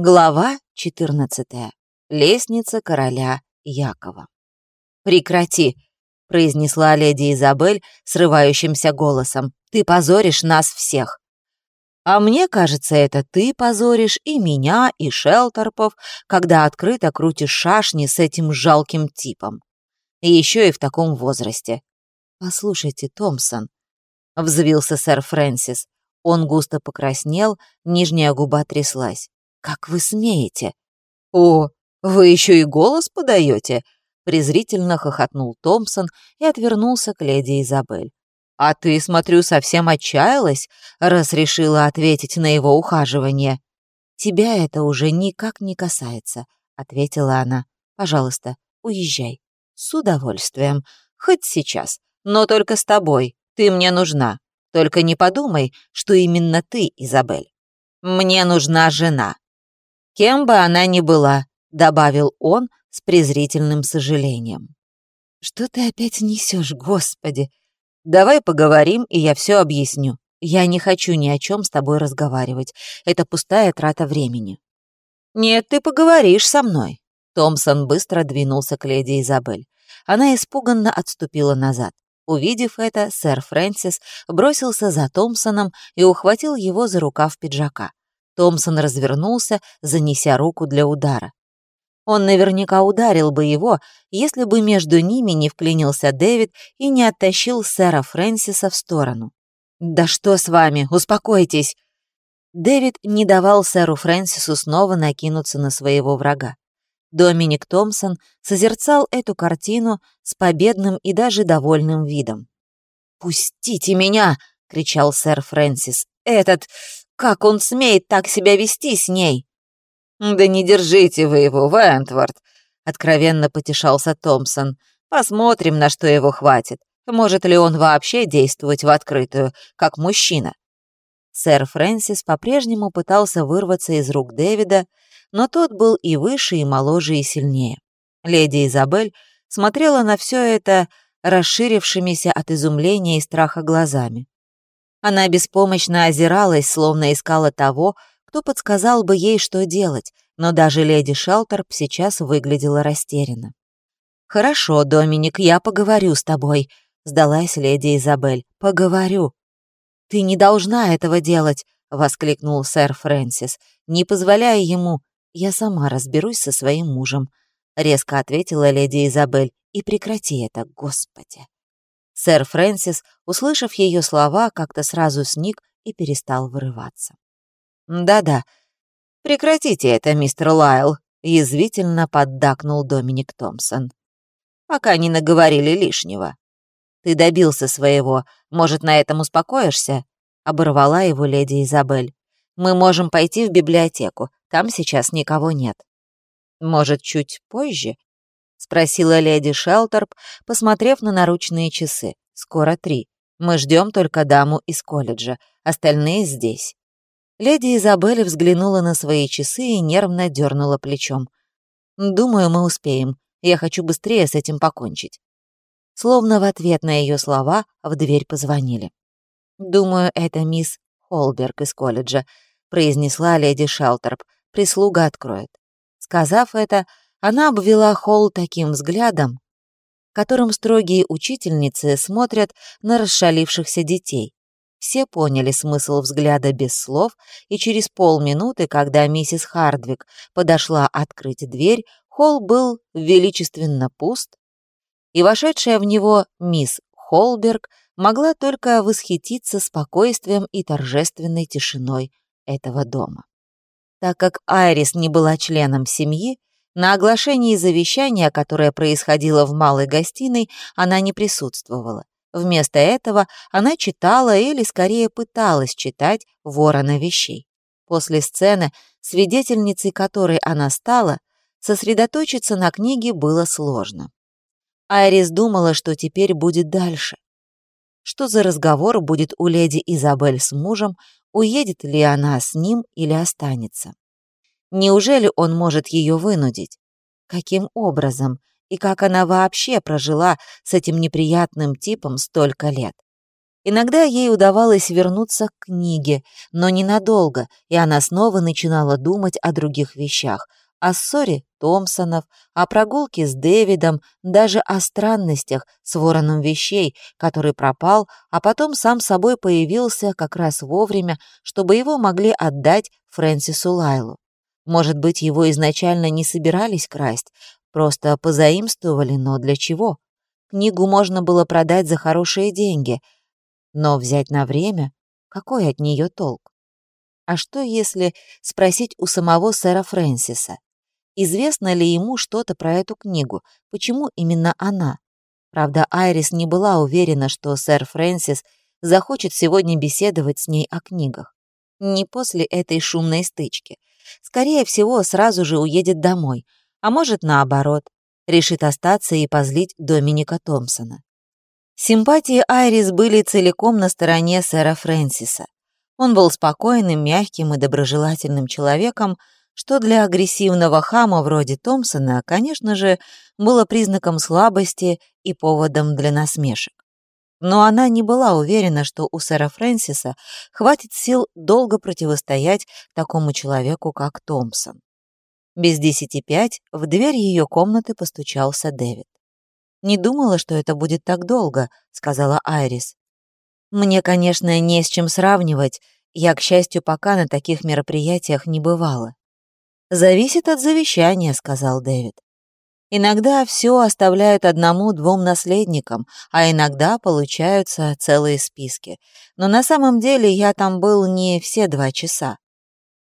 Глава 14. Лестница короля Якова. «Прекрати!» — произнесла леди Изабель срывающимся голосом. «Ты позоришь нас всех!» «А мне кажется, это ты позоришь и меня, и Шелтерпов, когда открыто крутишь шашни с этим жалким типом. И еще и в таком возрасте». «Послушайте, Томпсон», — взвился сэр Фрэнсис. Он густо покраснел, нижняя губа тряслась. «Как вы смеете?» «О, вы еще и голос подаете?» презрительно хохотнул Томпсон и отвернулся к леди Изабель. «А ты, смотрю, совсем отчаялась, раз решила ответить на его ухаживание». «Тебя это уже никак не касается», — ответила она. «Пожалуйста, уезжай. С удовольствием. Хоть сейчас. Но только с тобой. Ты мне нужна. Только не подумай, что именно ты, Изабель. Мне нужна жена. Кем бы она ни была, добавил он с презрительным сожалением. Что ты опять несешь, Господи? Давай поговорим, и я все объясню. Я не хочу ни о чем с тобой разговаривать. Это пустая трата времени. Нет, ты поговоришь со мной. Томпсон быстро двинулся к леди Изабель. Она испуганно отступила назад. Увидев это, сэр Фрэнсис бросился за Томпсоном и ухватил его за рукав пиджака. Томпсон развернулся, занеся руку для удара. Он наверняка ударил бы его, если бы между ними не вклинился Дэвид и не оттащил сэра Фрэнсиса в сторону. «Да что с вами? Успокойтесь!» Дэвид не давал сэру Фрэнсису снова накинуться на своего врага. Доминик Томпсон созерцал эту картину с победным и даже довольным видом. «Пустите меня!» — кричал сэр Фрэнсис. «Этот... Как он смеет так себя вести с ней?» «Да не держите вы его, Вентворд», — откровенно потешался Томпсон. «Посмотрим, на что его хватит. Может ли он вообще действовать в открытую, как мужчина?» Сэр Фрэнсис по-прежнему пытался вырваться из рук Дэвида, но тот был и выше, и моложе, и сильнее. Леди Изабель смотрела на все это расширившимися от изумления и страха глазами. Она беспомощно озиралась, словно искала того, кто подсказал бы ей, что делать, но даже леди Шелтерп сейчас выглядела растерянно. «Хорошо, Доминик, я поговорю с тобой», — сдалась леди Изабель. «Поговорю». «Ты не должна этого делать», — воскликнул сэр Фрэнсис, не позволяя ему. «Я сама разберусь со своим мужем», — резко ответила леди Изабель. «И прекрати это, Господи». Сэр Фрэнсис, услышав ее слова, как-то сразу сник и перестал вырываться. «Да-да, прекратите это, мистер Лайл», — язвительно поддакнул Доминик Томпсон. «Пока не наговорили лишнего. Ты добился своего, может, на этом успокоишься?» — оборвала его леди Изабель. «Мы можем пойти в библиотеку, там сейчас никого нет». «Может, чуть позже?» — спросила леди Шелтерп, посмотрев на наручные часы. «Скоро три. Мы ждем только даму из колледжа. Остальные здесь». Леди Изабель взглянула на свои часы и нервно дернула плечом. «Думаю, мы успеем. Я хочу быстрее с этим покончить». Словно в ответ на ее слова в дверь позвонили. «Думаю, это мисс Холберг из колледжа», — произнесла леди Шелтерп. «Прислуга откроет». Сказав это, она обвела холл таким взглядом, которым строгие учительницы смотрят на расшалившихся детей. Все поняли смысл взгляда без слов, и через полминуты, когда миссис Хардвик подошла открыть дверь, холл был величественно пуст, и вошедшая в него мисс Холберг могла только восхититься спокойствием и торжественной тишиной этого дома. Так как Айрис не была членом семьи, на оглашении завещания, которое происходило в малой гостиной, она не присутствовала. Вместо этого она читала или, скорее, пыталась читать ворона вещей. После сцены, свидетельницей которой она стала, сосредоточиться на книге было сложно. Айрис думала, что теперь будет дальше. Что за разговор будет у леди Изабель с мужем, уедет ли она с ним или останется. Неужели он может ее вынудить? Каким образом? И как она вообще прожила с этим неприятным типом столько лет? Иногда ей удавалось вернуться к книге, но ненадолго, и она снова начинала думать о других вещах, о ссоре Томпсонов, о прогулке с Дэвидом, даже о странностях с вороном вещей, который пропал, а потом сам собой появился как раз вовремя, чтобы его могли отдать Фрэнсису Лайлу. Может быть, его изначально не собирались красть, просто позаимствовали, но для чего? Книгу можно было продать за хорошие деньги, но взять на время — какой от нее толк? А что, если спросить у самого сэра Фрэнсиса? Известно ли ему что-то про эту книгу? Почему именно она? Правда, Айрис не была уверена, что сэр Фрэнсис захочет сегодня беседовать с ней о книгах. Не после этой шумной стычки. Скорее всего, сразу же уедет домой. А может, наоборот, решит остаться и позлить Доминика Томпсона. Симпатии Айрис были целиком на стороне сэра Фрэнсиса. Он был спокойным, мягким и доброжелательным человеком, что для агрессивного хама вроде Томпсона, конечно же, было признаком слабости и поводом для насмешек. Но она не была уверена, что у сэра Фрэнсиса хватит сил долго противостоять такому человеку, как Томпсон. Без десяти пять в дверь ее комнаты постучался Дэвид. «Не думала, что это будет так долго», — сказала Айрис. «Мне, конечно, не с чем сравнивать. Я, к счастью, пока на таких мероприятиях не бывала. «Зависит от завещания», — сказал Дэвид. «Иногда все оставляют одному-двум наследникам, а иногда получаются целые списки. Но на самом деле я там был не все два часа.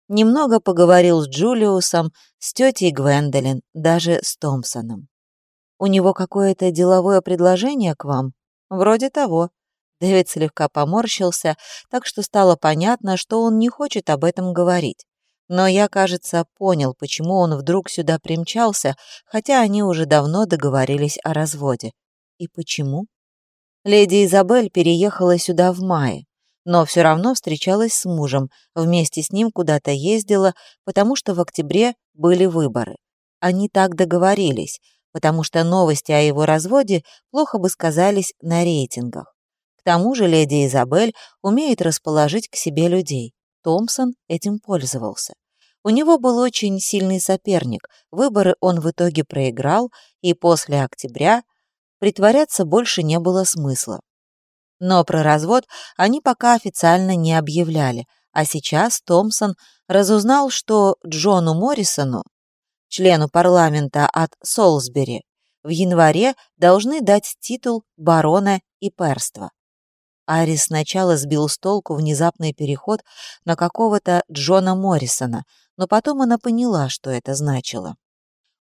Немного поговорил с Джулиусом, с тетей Гвендолин, даже с Томпсоном. У него какое-то деловое предложение к вам? Вроде того». Дэвид слегка поморщился, так что стало понятно, что он не хочет об этом говорить. Но я, кажется, понял, почему он вдруг сюда примчался, хотя они уже давно договорились о разводе. И почему? Леди Изабель переехала сюда в мае, но все равно встречалась с мужем, вместе с ним куда-то ездила, потому что в октябре были выборы. Они так договорились, потому что новости о его разводе плохо бы сказались на рейтингах. К тому же леди Изабель умеет расположить к себе людей. Томпсон этим пользовался. У него был очень сильный соперник, выборы он в итоге проиграл, и после октября притворяться больше не было смысла. Но про развод они пока официально не объявляли, а сейчас Томпсон разузнал, что Джону Моррисону, члену парламента от Солсбери, в январе должны дать титул барона и перства. Арис сначала сбил с толку внезапный переход на какого-то Джона Моррисона, но потом она поняла, что это значило.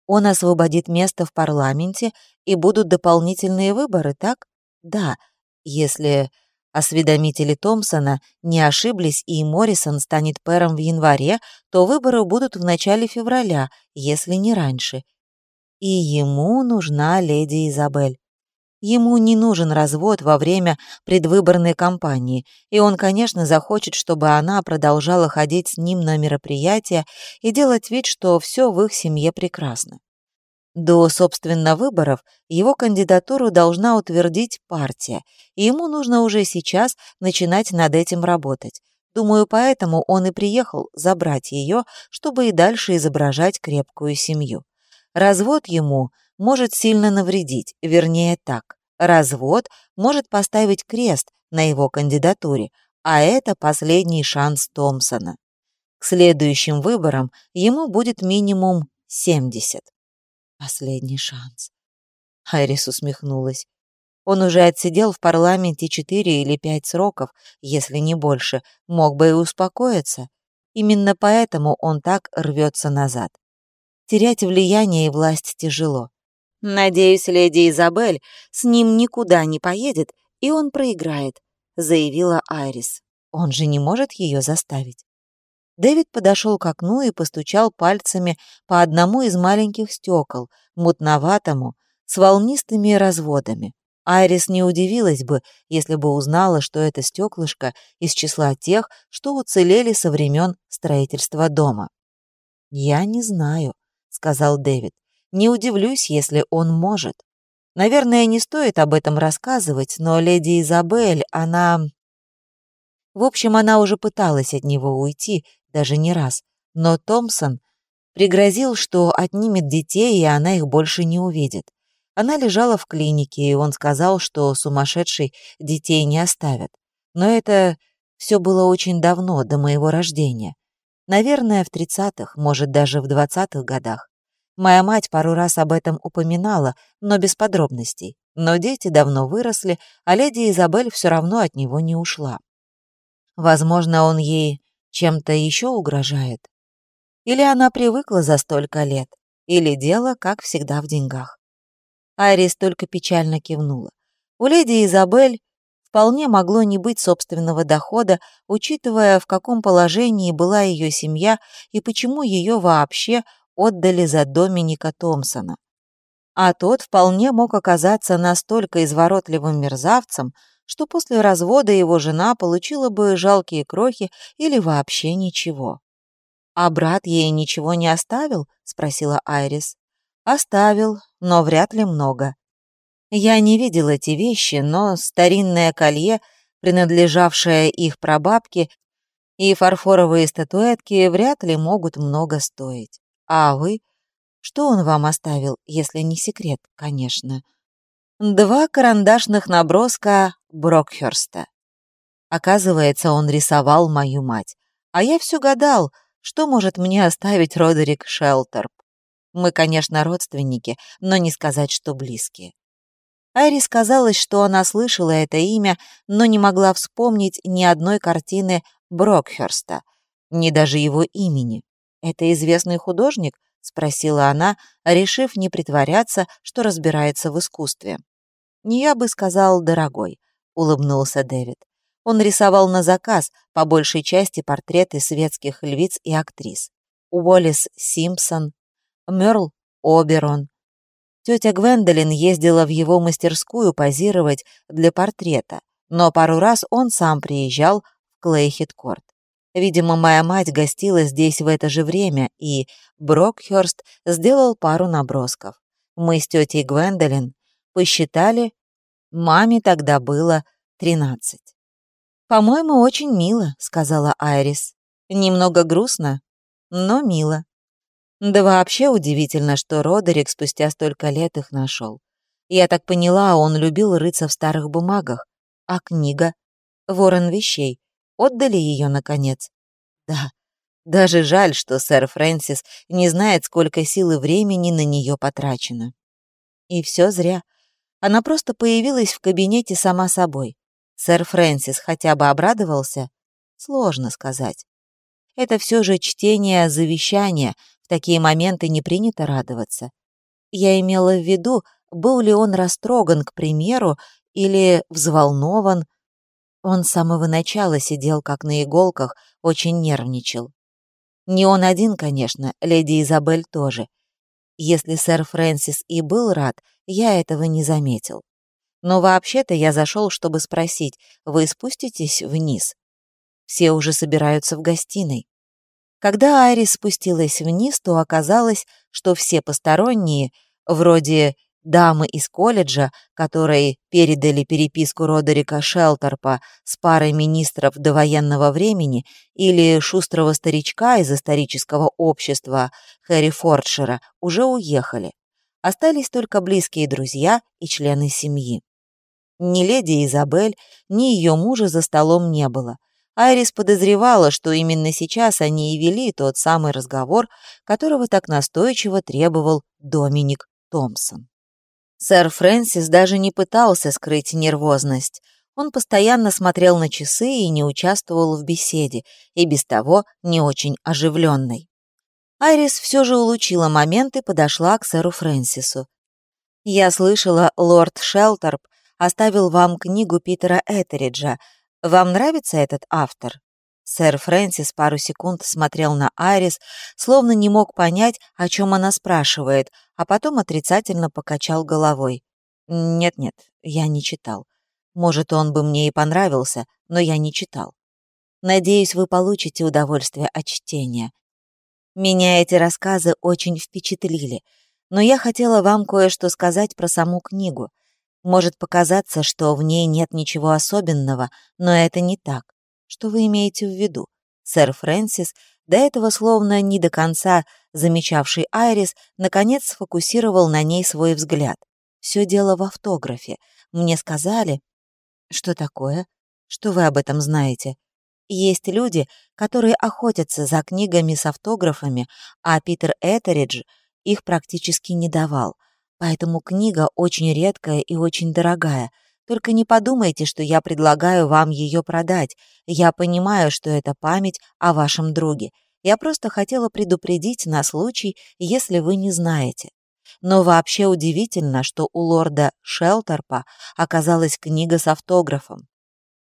Он освободит место в парламенте, и будут дополнительные выборы, так? Да, если осведомители Томпсона не ошиблись и Моррисон станет пэром в январе, то выборы будут в начале февраля, если не раньше. И ему нужна леди Изабель. Ему не нужен развод во время предвыборной кампании, и он, конечно, захочет, чтобы она продолжала ходить с ним на мероприятия и делать вид, что все в их семье прекрасно. До, собственно, выборов его кандидатуру должна утвердить партия, и ему нужно уже сейчас начинать над этим работать. Думаю, поэтому он и приехал забрать ее, чтобы и дальше изображать крепкую семью. Развод ему – может сильно навредить, вернее так. Развод может поставить крест на его кандидатуре, а это последний шанс Томпсона. К следующим выборам ему будет минимум 70. Последний шанс. Айрис усмехнулась. Он уже отсидел в парламенте четыре или пять сроков, если не больше, мог бы и успокоиться. Именно поэтому он так рвется назад. Терять влияние и власть тяжело. «Надеюсь, леди Изабель с ним никуда не поедет, и он проиграет», — заявила Айрис. «Он же не может ее заставить». Дэвид подошел к окну и постучал пальцами по одному из маленьких стекол, мутноватому, с волнистыми разводами. Айрис не удивилась бы, если бы узнала, что это стеклышко из числа тех, что уцелели со времен строительства дома. «Я не знаю», — сказал Дэвид. Не удивлюсь, если он может. Наверное, не стоит об этом рассказывать, но леди Изабель, она... В общем, она уже пыталась от него уйти, даже не раз, но Томпсон пригрозил, что отнимет детей, и она их больше не увидит. Она лежала в клинике, и он сказал, что сумасшедший детей не оставят. Но это все было очень давно, до моего рождения. Наверное, в 30-х, может, даже в 20-х годах. Моя мать пару раз об этом упоминала, но без подробностей. Но дети давно выросли, а леди Изабель все равно от него не ушла. Возможно, он ей чем-то еще угрожает. Или она привыкла за столько лет, или дело, как всегда, в деньгах. Айрис только печально кивнула. У леди Изабель вполне могло не быть собственного дохода, учитывая, в каком положении была ее семья и почему ее вообще отдали за Доминика Томпсона. А тот вполне мог оказаться настолько изворотливым мерзавцем, что после развода его жена получила бы жалкие крохи или вообще ничего. «А брат ей ничего не оставил?» — спросила Айрис. «Оставил, но вряд ли много. Я не видел эти вещи, но старинное колье, принадлежавшее их прабабке, и фарфоровые статуэтки вряд ли могут много стоить. А вы? Что он вам оставил, если не секрет, конечно?» Два карандашных наброска Брокхерста. Оказывается, он рисовал мою мать. А я все гадал, что может мне оставить Родерик Шелтерп. Мы, конечно, родственники, но не сказать, что близкие. Айрис казалось, что она слышала это имя, но не могла вспомнить ни одной картины Брокхерста, ни даже его имени. «Это известный художник?» — спросила она, решив не притворяться, что разбирается в искусстве. «Не я бы сказал, дорогой», — улыбнулся Дэвид. Он рисовал на заказ, по большей части портреты светских львиц и актрис. Уоллес Симпсон, Мёрл Оберон. Тетя Гвендолин ездила в его мастерскую позировать для портрета, но пару раз он сам приезжал в Клейхит-Корт. Видимо, моя мать гостила здесь в это же время, и Брокхёрст сделал пару набросков. Мы с тетей Гвендолин посчитали, маме тогда было тринадцать. «По-моему, очень мило», — сказала Айрис. «Немного грустно, но мило». Да вообще удивительно, что Родерик спустя столько лет их нашел. Я так поняла, он любил рыться в старых бумагах. А книга? Ворон вещей. Отдали ее, наконец? Да. Даже жаль, что сэр Фрэнсис не знает, сколько сил и времени на нее потрачено. И все зря. Она просто появилась в кабинете сама собой. Сэр Фрэнсис хотя бы обрадовался? Сложно сказать. Это все же чтение завещания, в такие моменты не принято радоваться. Я имела в виду, был ли он растроган, к примеру, или взволнован, он с самого начала сидел как на иголках, очень нервничал. Не он один, конечно, леди Изабель тоже. Если сэр Фрэнсис и был рад, я этого не заметил. Но вообще-то я зашел, чтобы спросить, вы спуститесь вниз? Все уже собираются в гостиной. Когда Айрис спустилась вниз, то оказалось, что все посторонние, вроде дамы из колледжа, которой передали переписку Родерика Шелтерпа с парой министров до военного времени, или шустрого старичка из исторического общества Хэри Фордшира, уже уехали. Остались только близкие друзья и члены семьи. Ни леди Изабель, ни ее мужа за столом не было. Айрис подозревала, что именно сейчас они и вели тот самый разговор, которого так настойчиво требовал Доминик Томпсон. Сэр Фрэнсис даже не пытался скрыть нервозность. Он постоянно смотрел на часы и не участвовал в беседе, и без того не очень оживленной. Айрис все же улучила момент и подошла к сэру Фрэнсису. «Я слышала, лорд Шелтерп оставил вам книгу Питера Этериджа. Вам нравится этот автор?» Сэр Фрэнсис пару секунд смотрел на Айрис, словно не мог понять, о чем она спрашивает, а потом отрицательно покачал головой. «Нет-нет, я не читал. Может, он бы мне и понравился, но я не читал. Надеюсь, вы получите удовольствие от чтения. Меня эти рассказы очень впечатлили. Но я хотела вам кое-что сказать про саму книгу. Может показаться, что в ней нет ничего особенного, но это не так. Что вы имеете в виду? Сэр Фрэнсис, до этого словно не до конца замечавший Айрис, наконец сфокусировал на ней свой взгляд. Все дело в автографе. Мне сказали... Что такое? Что вы об этом знаете? Есть люди, которые охотятся за книгами с автографами, а Питер Этеридж их практически не давал. Поэтому книга очень редкая и очень дорогая. Только не подумайте, что я предлагаю вам ее продать. Я понимаю, что это память о вашем друге. Я просто хотела предупредить на случай, если вы не знаете. Но вообще удивительно, что у лорда Шелтерпа оказалась книга с автографом.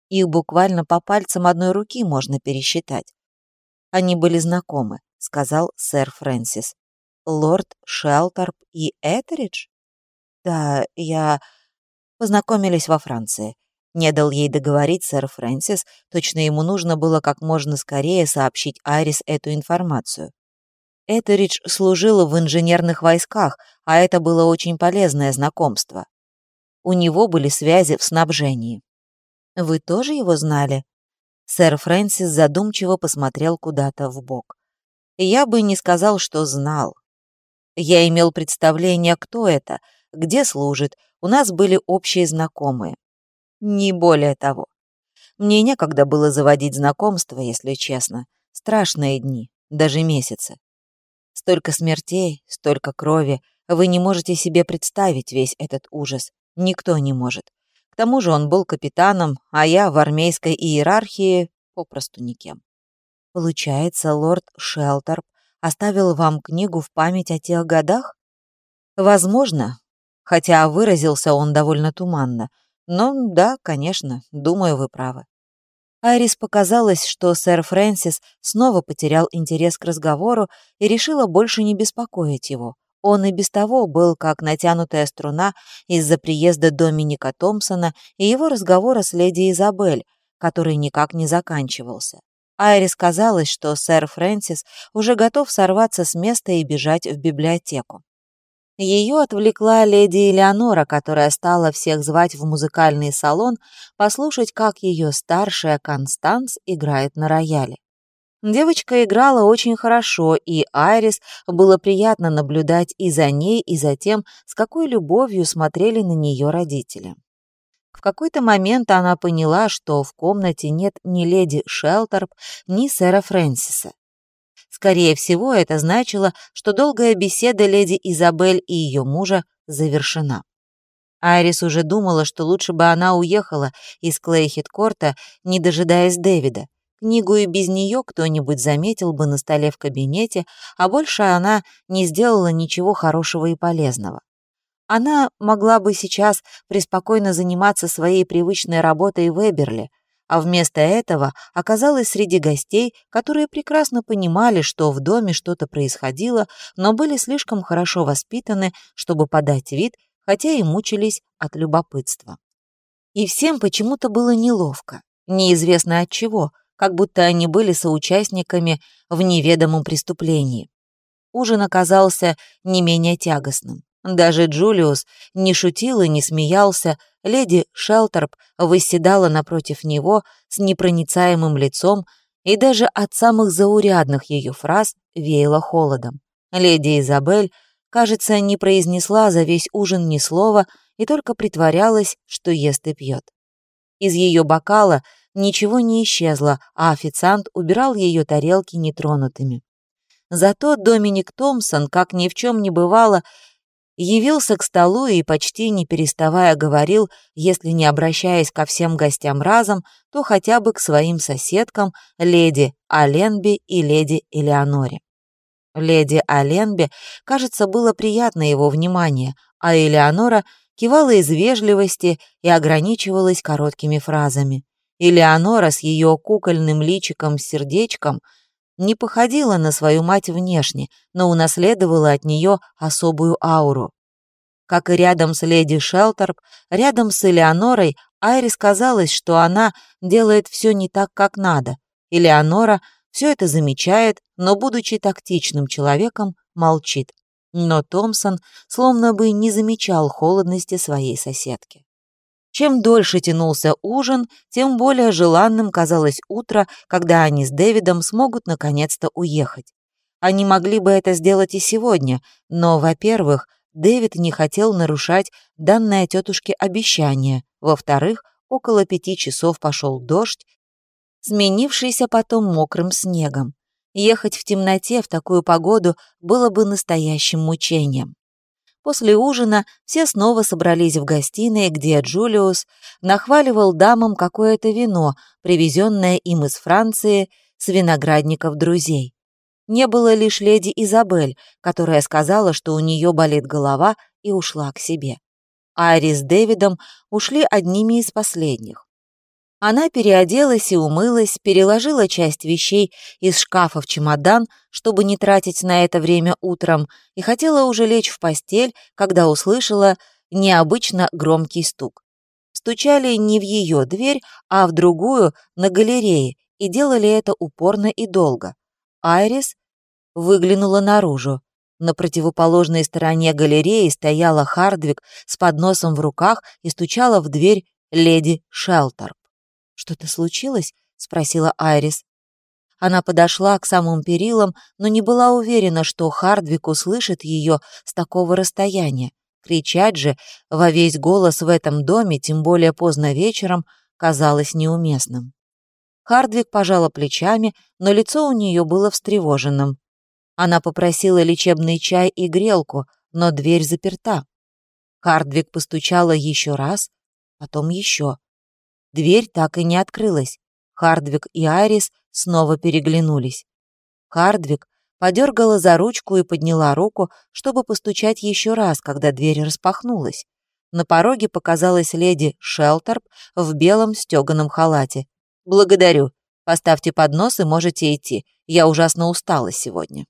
Их буквально по пальцам одной руки можно пересчитать. Они были знакомы, сказал сэр Фрэнсис. Лорд Шелтерп и Этеридж? Да, я... Познакомились во Франции. Не дал ей договорить сэр Фрэнсис, точно ему нужно было как можно скорее сообщить Айрис эту информацию. Этеридж служила в инженерных войсках, а это было очень полезное знакомство. У него были связи в снабжении. Вы тоже его знали?» Сэр Фрэнсис задумчиво посмотрел куда-то в бок. «Я бы не сказал, что знал. Я имел представление, кто это, где служит, у нас были общие знакомые. Не более того. Мне некогда было заводить знакомства, если честно. Страшные дни, даже месяцы. Столько смертей, столько крови. Вы не можете себе представить весь этот ужас. Никто не может. К тому же он был капитаном, а я в армейской иерархии попросту никем. Получается, лорд Шелтерп оставил вам книгу в память о тех годах? Возможно, хотя выразился он довольно туманно. Но да, конечно, думаю, вы правы. Айрис показалось, что сэр Фрэнсис снова потерял интерес к разговору и решила больше не беспокоить его. Он и без того был как натянутая струна из-за приезда Доминика Томпсона и его разговора с леди Изабель, который никак не заканчивался. Айрис казалось, что сэр Фрэнсис уже готов сорваться с места и бежать в библиотеку. Ее отвлекла леди Элеонора, которая стала всех звать в музыкальный салон послушать, как ее старшая Констанс играет на рояле. Девочка играла очень хорошо, и Айрис было приятно наблюдать и за ней, и за тем, с какой любовью смотрели на нее родители. В какой-то момент она поняла, что в комнате нет ни леди Шелтерп, ни сэра Фрэнсиса. Скорее всего, это значило, что долгая беседа леди Изабель и ее мужа завершена. Айрис уже думала, что лучше бы она уехала из Клейхит-Корта, не дожидаясь Дэвида, Книгу и без нее кто-нибудь заметил бы на столе в кабинете, а больше она не сделала ничего хорошего и полезного. Она могла бы сейчас преспокойно заниматься своей привычной работой в Эберли, а вместо этого оказалась среди гостей, которые прекрасно понимали, что в доме что-то происходило, но были слишком хорошо воспитаны, чтобы подать вид, хотя и мучились от любопытства. И всем почему-то было неловко, неизвестно от чего — как будто они были соучастниками в неведомом преступлении. Ужин оказался не менее тягостным. Даже Джулиус не шутил и не смеялся, леди Шелтерп восседала напротив него с непроницаемым лицом, и даже от самых заурядных ее фраз веяло холодом. Леди Изабель, кажется, не произнесла за весь ужин ни слова и только притворялась, что ест и пьет. Из ее бокала ничего не исчезло, а официант убирал ее тарелки нетронутыми. Зато Доминик Томпсон, как ни в чем не бывало, явился к столу и, почти не переставая, говорил, если не обращаясь ко всем гостям разом, то хотя бы к своим соседкам, леди Аленби и леди Элеоноре. Леди Аленби, кажется, было приятно его внимание, а Элеонора кивала из вежливости и ограничивалась короткими фразами. Элеонора с ее кукольным личиком с сердечком не походила на свою мать внешне, но унаследовала от нее особую ауру. Как и рядом с леди Шелтерп, рядом с Элеонорой Айрис казалось, что она делает все не так, как надо. Элеонора все это замечает, но, будучи тактичным человеком, молчит. Но Томпсон словно бы не замечал холодности своей соседки. Чем дольше тянулся ужин, тем более желанным казалось утро, когда они с Дэвидом смогут наконец-то уехать. Они могли бы это сделать и сегодня, но, во-первых, Дэвид не хотел нарушать данное тетушке обещание, во-вторых, около пяти часов пошел дождь, сменившийся потом мокрым снегом. Ехать в темноте в такую погоду было бы настоящим мучением. После ужина все снова собрались в гостиной, где Джулиус нахваливал дамам какое-то вино, привезенное им из Франции с виноградников друзей. Не было лишь леди Изабель, которая сказала, что у нее болит голова и ушла к себе. Ари с Дэвидом ушли одними из последних. Она переоделась и умылась, переложила часть вещей из шкафа в чемодан, чтобы не тратить на это время утром, и хотела уже лечь в постель, когда услышала необычно громкий стук. Стучали не в ее дверь, а в другую, на галерее, и делали это упорно и долго. Айрис выглянула наружу. На противоположной стороне галереи стояла Хардвик с подносом в руках и стучала в дверь леди Шелтер. «Что-то случилось?» — спросила Айрис. Она подошла к самым перилам, но не была уверена, что Хардвик услышит ее с такого расстояния. Кричать же во весь голос в этом доме, тем более поздно вечером, казалось неуместным. Хардвик пожала плечами, но лицо у нее было встревоженным. Она попросила лечебный чай и грелку, но дверь заперта. Хардвик постучала еще раз, потом еще. Дверь так и не открылась. Хардвик и Айрис снова переглянулись. Хардвик подергала за ручку и подняла руку, чтобы постучать еще раз, когда дверь распахнулась. На пороге показалась леди Шелтерп в белом стеганом халате. «Благодарю. Поставьте поднос и можете идти. Я ужасно устала сегодня».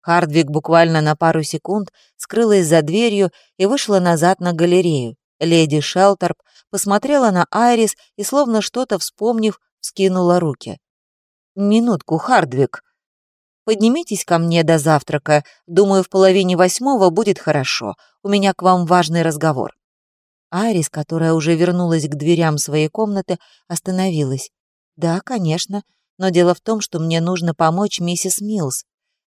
Хардвик буквально на пару секунд скрылась за дверью и вышла назад на галерею. Леди Шелтерп посмотрела на Айрис и, словно что-то вспомнив, скинула руки. «Минутку, Хардвик. Поднимитесь ко мне до завтрака. Думаю, в половине восьмого будет хорошо. У меня к вам важный разговор». Айрис, которая уже вернулась к дверям своей комнаты, остановилась. «Да, конечно, но дело в том, что мне нужно помочь миссис Милс.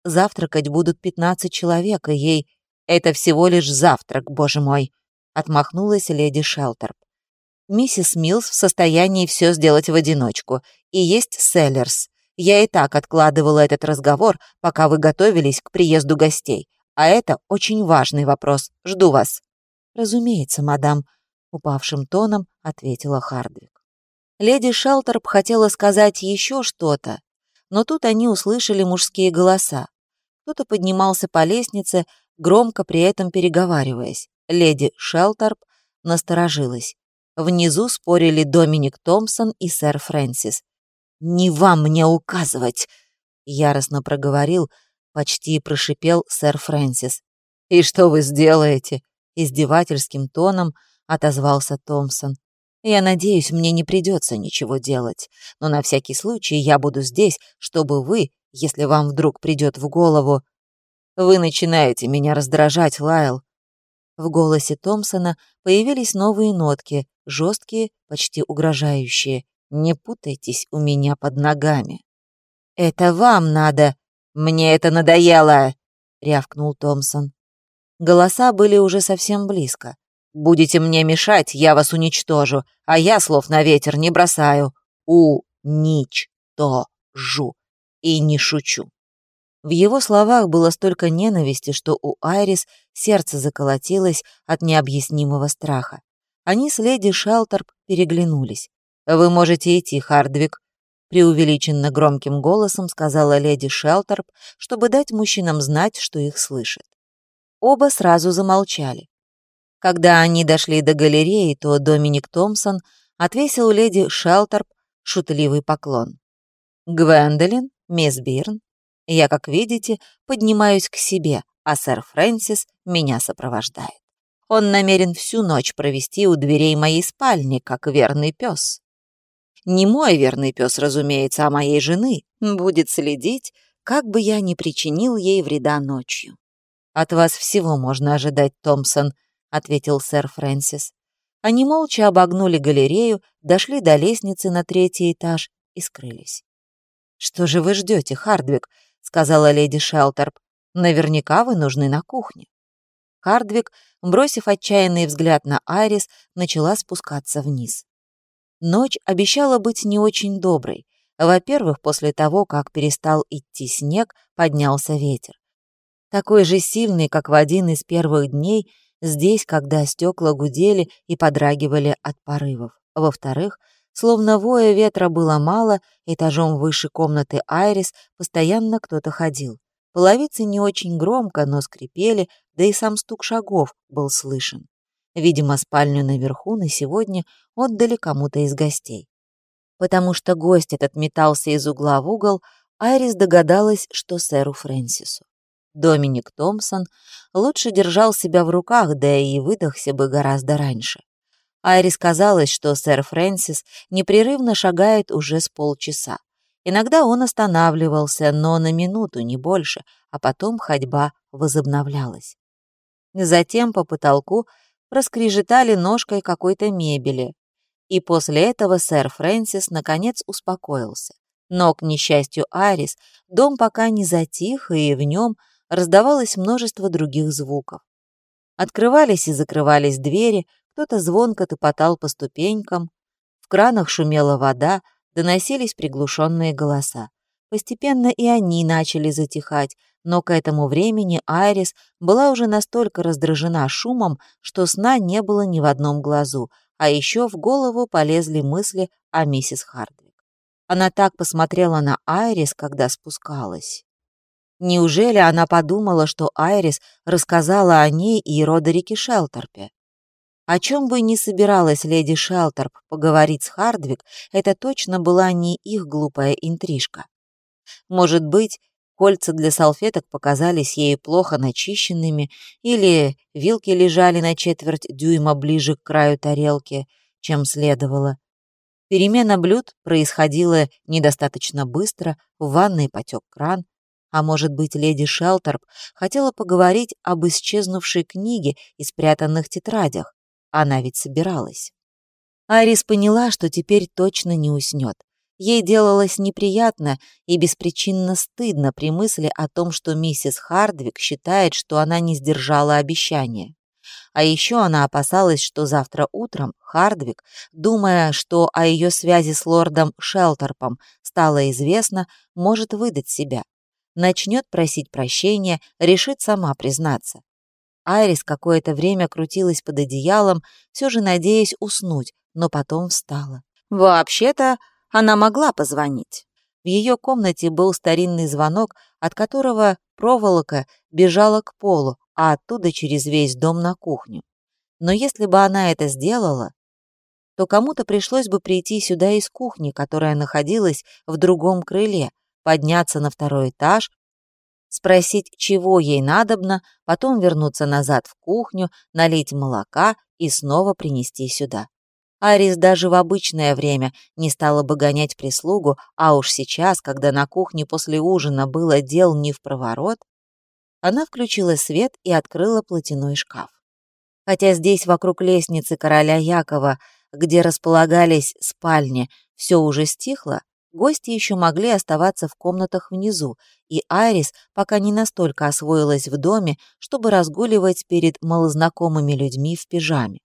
Завтракать будут пятнадцать человек, и ей... Это всего лишь завтрак, боже мой!» — отмахнулась леди Шелтерп. Миссис Милс в состоянии все сделать в одиночку. И есть Селлерс. Я и так откладывала этот разговор, пока вы готовились к приезду гостей. А это очень важный вопрос. Жду вас». «Разумеется, мадам», — упавшим тоном ответила Хардвик. Леди Шелтерп хотела сказать еще что-то, но тут они услышали мужские голоса. Кто-то поднимался по лестнице, громко при этом переговариваясь. Леди Шелтерп насторожилась. Внизу спорили Доминик Томпсон и сэр Фрэнсис. «Не вам мне указывать!» — яростно проговорил, почти прошипел сэр Фрэнсис. «И что вы сделаете?» — издевательским тоном отозвался Томпсон. «Я надеюсь, мне не придется ничего делать, но на всякий случай я буду здесь, чтобы вы, если вам вдруг придет в голову...» «Вы начинаете меня раздражать, Лайл», в голосе Томпсона появились новые нотки, жесткие, почти угрожающие. «Не путайтесь у меня под ногами». «Это вам надо! Мне это надоело!» — рявкнул Томпсон. Голоса были уже совсем близко. «Будете мне мешать, я вас уничтожу, а я слов на ветер не бросаю. У-нич-то-жу. И не шучу». В его словах было столько ненависти, что у Айрис сердце заколотилось от необъяснимого страха. Они с леди Шелтерп переглянулись. «Вы можете идти, Хардвик», — преувеличенно громким голосом сказала леди Шелтерп, чтобы дать мужчинам знать, что их слышит. Оба сразу замолчали. Когда они дошли до галереи, то Доминик Томпсон отвесил леди Шелтерп шутливый поклон. «Гвендолин, мисс Бирн, я, как видите, поднимаюсь к себе, а сэр Фрэнсис меня сопровождает. Он намерен всю ночь провести у дверей моей спальни, как верный пес. Не мой верный пес, разумеется, а моей жены. Будет следить, как бы я ни причинил ей вреда ночью. «От вас всего можно ожидать, Томпсон», — ответил сэр Фрэнсис. Они молча обогнули галерею, дошли до лестницы на третий этаж и скрылись. «Что же вы ждете, Хардвик?» — сказала леди Шелтерп. «Наверняка вы нужны на кухне». Хардвик, бросив отчаянный взгляд на Айрис, начала спускаться вниз. Ночь обещала быть не очень доброй. Во-первых, после того, как перестал идти снег, поднялся ветер. Такой же сильный, как в один из первых дней, здесь, когда стекла гудели и подрагивали от порывов. Во-вторых, словно воя ветра было мало, этажом выше комнаты Айрис постоянно кто-то ходил. Половицы не очень громко, но скрипели, да и сам стук шагов был слышен. Видимо, спальню наверху на сегодня отдали кому-то из гостей. Потому что гость этот метался из угла в угол, Айрис догадалась, что сэру Фрэнсису. Доминик Томпсон лучше держал себя в руках, да и выдохся бы гораздо раньше. Айрис казалось, что сэр Фрэнсис непрерывно шагает уже с полчаса. Иногда он останавливался, но на минуту, не больше, а потом ходьба возобновлялась. Затем по потолку проскрежетали ножкой какой-то мебели, и после этого сэр Фрэнсис наконец успокоился. Но, к несчастью Арис, дом пока не затих, и в нем раздавалось множество других звуков. Открывались и закрывались двери, кто-то звонко топотал по ступенькам, в кранах шумела вода, доносились приглушенные голоса. Постепенно и они начали затихать, но к этому времени Айрис была уже настолько раздражена шумом, что сна не было ни в одном глазу, а еще в голову полезли мысли о миссис Хардвик. Она так посмотрела на Айрис, когда спускалась. Неужели она подумала, что Айрис рассказала о ней и Родерике Шелтерпе? О чем бы ни собиралась леди Шелтерп поговорить с Хардвик, это точно была не их глупая интрижка. Может быть, кольца для салфеток показались ей плохо начищенными, или вилки лежали на четверть дюйма ближе к краю тарелки, чем следовало. Перемена блюд происходила недостаточно быстро, в ванной потек кран, а может быть, леди Шелтерп хотела поговорить об исчезнувшей книге и спрятанных тетрадях, она ведь собиралась. Арис поняла, что теперь точно не уснет. Ей делалось неприятно и беспричинно стыдно при мысли о том, что миссис Хардвик считает, что она не сдержала обещания. А еще она опасалась, что завтра утром Хардвик, думая, что о ее связи с лордом Шелтерпом стало известно, может выдать себя. Начнет просить прощения, решит сама признаться. Айрис какое-то время крутилась под одеялом, все же надеясь уснуть, но потом встала. Вообще-то она могла позвонить. В ее комнате был старинный звонок, от которого проволока бежала к полу, а оттуда через весь дом на кухню. Но если бы она это сделала, то кому-то пришлось бы прийти сюда из кухни, которая находилась в другом крыле, подняться на второй этаж, спросить, чего ей надобно, потом вернуться назад в кухню, налить молока и снова принести сюда. Арис даже в обычное время не стала бы гонять прислугу, а уж сейчас, когда на кухне после ужина было дел не в проворот, она включила свет и открыла платяной шкаф. Хотя здесь вокруг лестницы короля Якова, где располагались спальни, все уже стихло, Гости еще могли оставаться в комнатах внизу, и Айрис пока не настолько освоилась в доме, чтобы разгуливать перед малознакомыми людьми в пижаме.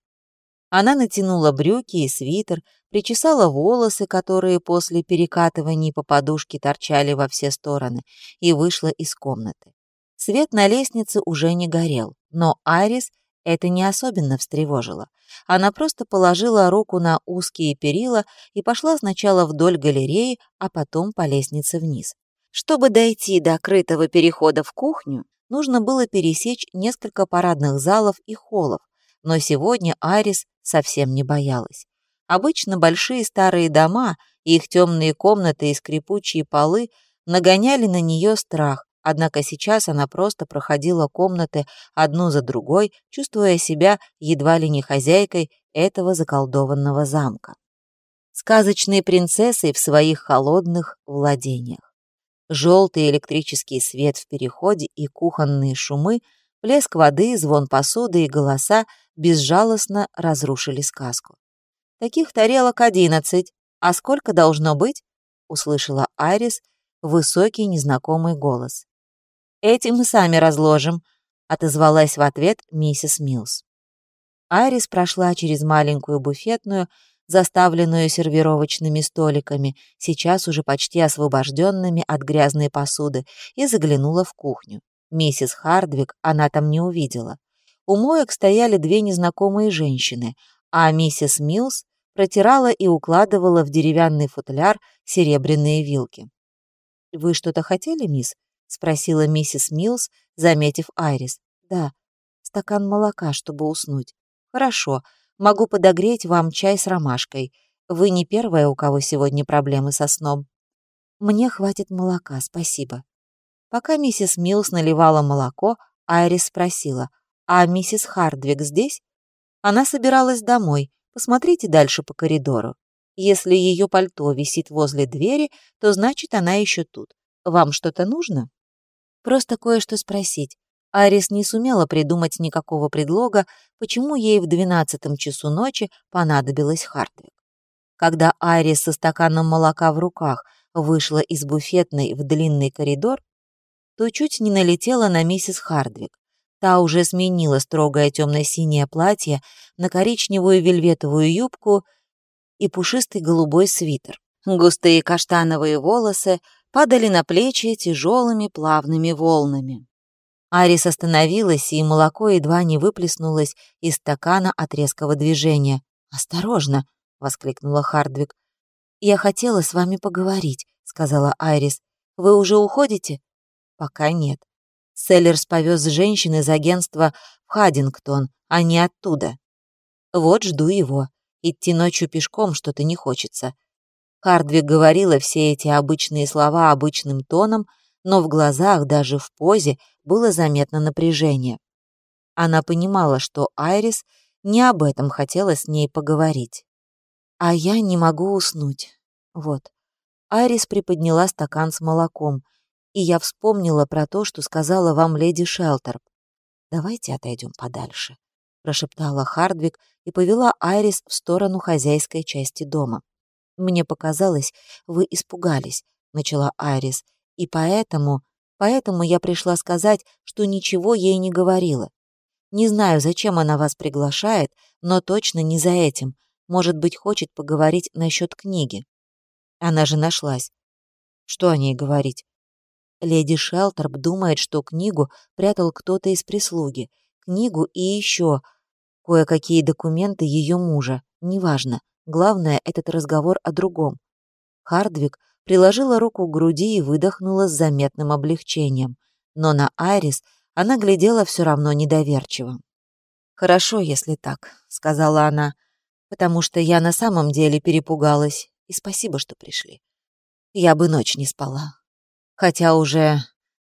Она натянула брюки и свитер, причесала волосы, которые после перекатываний по подушке торчали во все стороны, и вышла из комнаты. Свет на лестнице уже не горел, но Айрис это не особенно встревожило. Она просто положила руку на узкие перила и пошла сначала вдоль галереи, а потом по лестнице вниз. Чтобы дойти до крытого перехода в кухню, нужно было пересечь несколько парадных залов и холлов, но сегодня Арис совсем не боялась. Обычно большие старые дома, их темные комнаты и скрипучие полы нагоняли на нее страх, Однако сейчас она просто проходила комнаты одну за другой, чувствуя себя едва ли не хозяйкой этого заколдованного замка. Сказочной принцессой в своих холодных владениях. Желтый электрический свет в переходе и кухонные шумы Плеск воды, звон посуды и голоса безжалостно разрушили сказку. «Таких тарелок одиннадцать. А сколько должно быть?» — услышала Айрис высокий незнакомый голос. «Эти мы сами разложим», — отозвалась в ответ миссис Милс. Айрис прошла через маленькую буфетную, заставленную сервировочными столиками, сейчас уже почти освобожденными от грязной посуды, и заглянула в кухню. Миссис Хардвик она там не увидела. У моек стояли две незнакомые женщины, а миссис Милс протирала и укладывала в деревянный футляр серебряные вилки. «Вы что-то хотели, мисс?» — спросила миссис Милс, заметив Айрис. «Да, стакан молока, чтобы уснуть». «Хорошо, могу подогреть вам чай с ромашкой. Вы не первая, у кого сегодня проблемы со сном». «Мне хватит молока, спасибо». Пока миссис Милс наливала молоко, Айрис спросила, «А миссис Хардвик здесь?» Она собиралась домой. Посмотрите дальше по коридору. Если ее пальто висит возле двери, то значит она еще тут. Вам что-то нужно? Просто кое-что спросить. Арис не сумела придумать никакого предлога, почему ей в двенадцатом часу ночи понадобилась Хартвик. Когда Айрис со стаканом молока в руках вышла из буфетной в длинный коридор, то чуть не налетела на миссис Хардвик. Та уже сменила строгое темно-синее платье на коричневую вельветовую юбку и пушистый голубой свитер. Густые каштановые волосы падали на плечи тяжелыми плавными волнами. Арис остановилась, и молоко едва не выплеснулось из стакана от резкого движения. «Осторожно!» — воскликнула Хардвик. «Я хотела с вами поговорить», — сказала Айрис. «Вы уже уходите?» «Пока нет. Селлерс повез женщин из агентства в Хадингтон, а не оттуда. Вот жду его. Идти ночью пешком что-то не хочется. Хардвик говорила все эти обычные слова обычным тоном, но в глазах, даже в позе, было заметно напряжение. Она понимала, что Айрис не об этом хотела с ней поговорить. «А я не могу уснуть. Вот». Айрис приподняла стакан с молоком, и я вспомнила про то, что сказала вам леди Шелтерп. «Давайте отойдем подальше», — прошептала Хардвик и повела Айрис в сторону хозяйской части дома. «Мне показалось, вы испугались», — начала Айрис, «и поэтому, поэтому я пришла сказать, что ничего ей не говорила. Не знаю, зачем она вас приглашает, но точно не за этим. Может быть, хочет поговорить насчет книги». Она же нашлась. Что о ней говорить? Леди Шелтерп думает, что книгу прятал кто-то из прислуги. Книгу и еще кое-какие документы ее мужа. Неважно. Главное, этот разговор о другом. Хардвик приложила руку к груди и выдохнула с заметным облегчением. Но на Айрис она глядела все равно недоверчиво. «Хорошо, если так», — сказала она, «потому что я на самом деле перепугалась, и спасибо, что пришли. Я бы ночь не спала». Хотя уже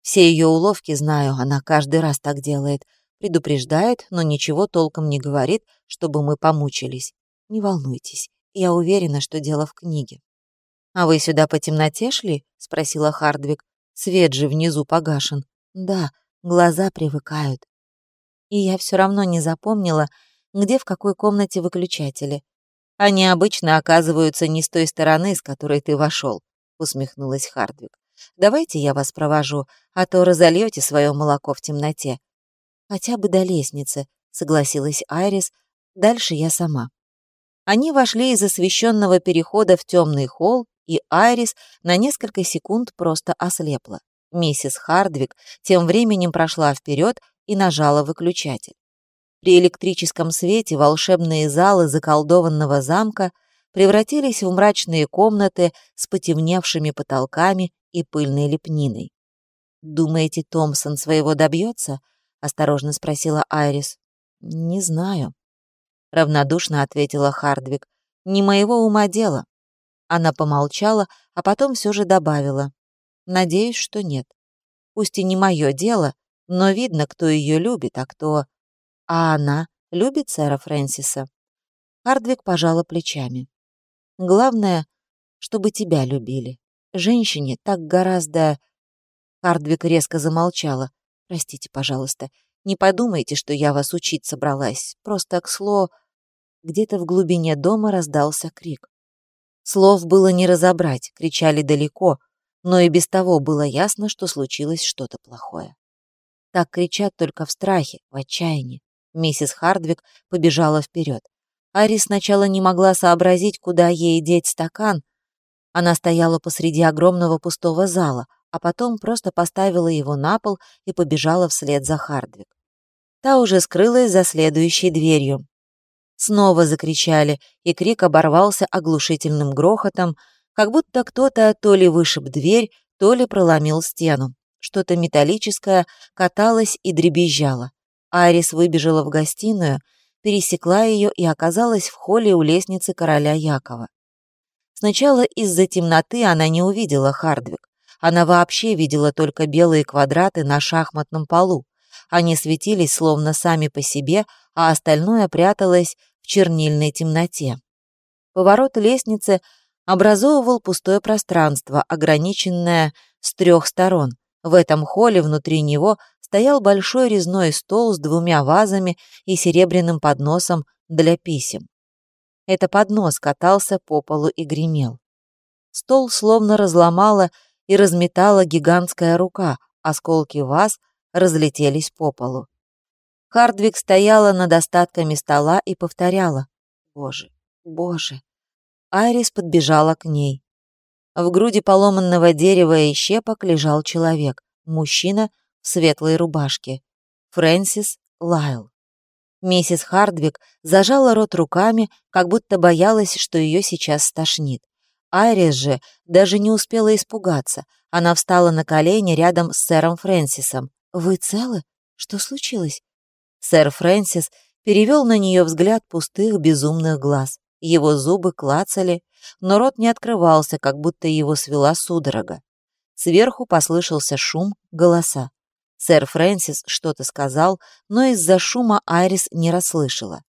все ее уловки знаю, она каждый раз так делает. Предупреждает, но ничего толком не говорит, чтобы мы помучились. Не волнуйтесь, я уверена, что дело в книге. «А вы сюда по темноте шли?» — спросила Хардвик. «Свет же внизу погашен». «Да, глаза привыкают». И я все равно не запомнила, где в какой комнате выключатели. Они обычно оказываются не с той стороны, с которой ты вошел, усмехнулась Хардвик. Давайте я вас провожу, а то разольете свое молоко в темноте». «Хотя бы до лестницы», — согласилась Айрис. «Дальше я сама». Они вошли из освещенного перехода в темный холл, и Айрис на несколько секунд просто ослепла. Миссис Хардвик тем временем прошла вперед и нажала выключатель. При электрическом свете волшебные залы заколдованного замка превратились в мрачные комнаты с потемневшими потолками и пыльной лепниной. «Думаете, Томпсон своего добьется?» — осторожно спросила Айрис. «Не знаю», — равнодушно ответила Хардвик. «Не моего ума дело». Она помолчала, а потом все же добавила. «Надеюсь, что нет. Пусть и не мое дело, но видно, кто ее любит, а кто... А она любит сэра Фрэнсиса?» Хардвик пожала плечами. «Главное, чтобы тебя любили. Женщине так гораздо...» Хардвик резко замолчала. «Простите, пожалуйста, Не подумайте, что я вас учить собралась. Просто к слову...» Где-то в глубине дома раздался крик. Слов было не разобрать, кричали далеко, но и без того было ясно, что случилось что-то плохое. Так кричат только в страхе, в отчаянии. Миссис Хардвик побежала вперед. Ари сначала не могла сообразить, куда ей деть стакан. Она стояла посреди огромного пустого зала, а потом просто поставила его на пол и побежала вслед за Хардвик. Та уже скрылась за следующей дверью. Снова закричали, и крик оборвался оглушительным грохотом, как будто кто-то то ли вышиб дверь, то ли проломил стену. Что-то металлическое каталось и дребезжало. Айрис выбежала в гостиную, пересекла ее и оказалась в холле у лестницы короля Якова. Сначала из-за темноты она не увидела Хардвик. Она вообще видела только белые квадраты на шахматном полу. Они светились словно сами по себе, а остальное пряталось в чернильной темноте. Поворот лестницы образовывал пустое пространство, ограниченное с трех сторон. В этом холле внутри него стоял большой резной стол с двумя вазами и серебряным подносом для писем. Это поднос катался по полу и гремел. Стол словно разломала и разметала гигантская рука, осколки ваз разлетелись по полу. Хардвик стояла над остатками стола и повторяла «Боже, Боже». Айрис подбежала к ней. В груди поломанного дерева и щепок лежал человек, мужчина в светлой рубашке. Фрэнсис Лайл. Миссис Хардвик зажала рот руками, как будто боялась, что ее сейчас стошнит. Айрис же даже не успела испугаться. Она встала на колени рядом с сэром Фрэнсисом. «Вы целы? Что случилось?» Сэр Фрэнсис перевел на нее взгляд пустых безумных глаз. Его зубы клацали, но рот не открывался, как будто его свела судорога. Сверху послышался шум, голоса. Сэр Фрэнсис что-то сказал, но из-за шума Айрис не расслышала.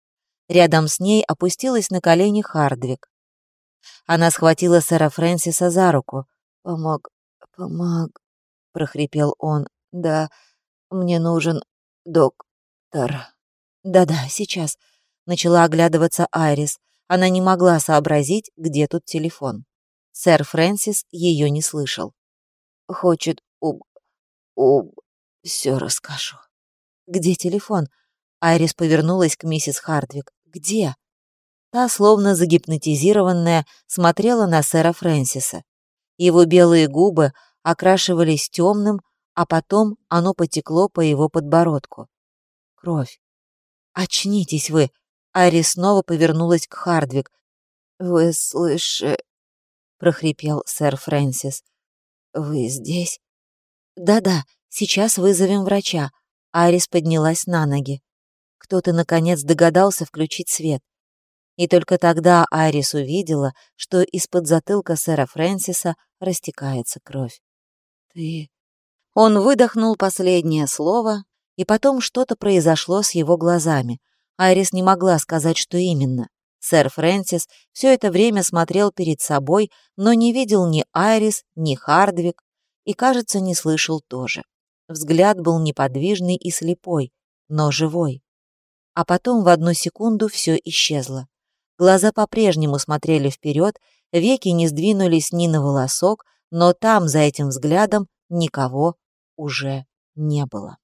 Рядом с ней опустилась на колени Хардвик. Она схватила сэра Фрэнсиса за руку. «Помог, помог», — прохрипел он. «Да, мне нужен доктор». «Да-да, сейчас», — начала оглядываться Айрис. Она не могла сообразить, где тут телефон. Сэр Фрэнсис ее не слышал. «Хочет уб... уб все расскажу. Где телефон? Айрис повернулась к миссис Хардвик. Где? Та, словно загипнотизированная, смотрела на сэра Фрэнсиса. Его белые губы окрашивались темным, а потом оно потекло по его подбородку. Кровь. «Очнитесь вы!» Айрис снова повернулась к Хардвик. «Вы слышите?» — прохрипел сэр Фрэнсис. «Вы здесь?» «Да-да, Сейчас вызовем врача. Арис поднялась на ноги. Кто-то, наконец, догадался включить свет. И только тогда Айрис увидела, что из-под затылка сэра Фрэнсиса растекается кровь. «Ты...» Он выдохнул последнее слово, и потом что-то произошло с его глазами. Айрис не могла сказать, что именно. Сэр Фрэнсис все это время смотрел перед собой, но не видел ни Айрис, ни Хардвик, и, кажется, не слышал тоже. Взгляд был неподвижный и слепой, но живой. А потом в одну секунду все исчезло. Глаза по-прежнему смотрели вперед, веки не сдвинулись ни на волосок, но там, за этим взглядом, никого уже не было.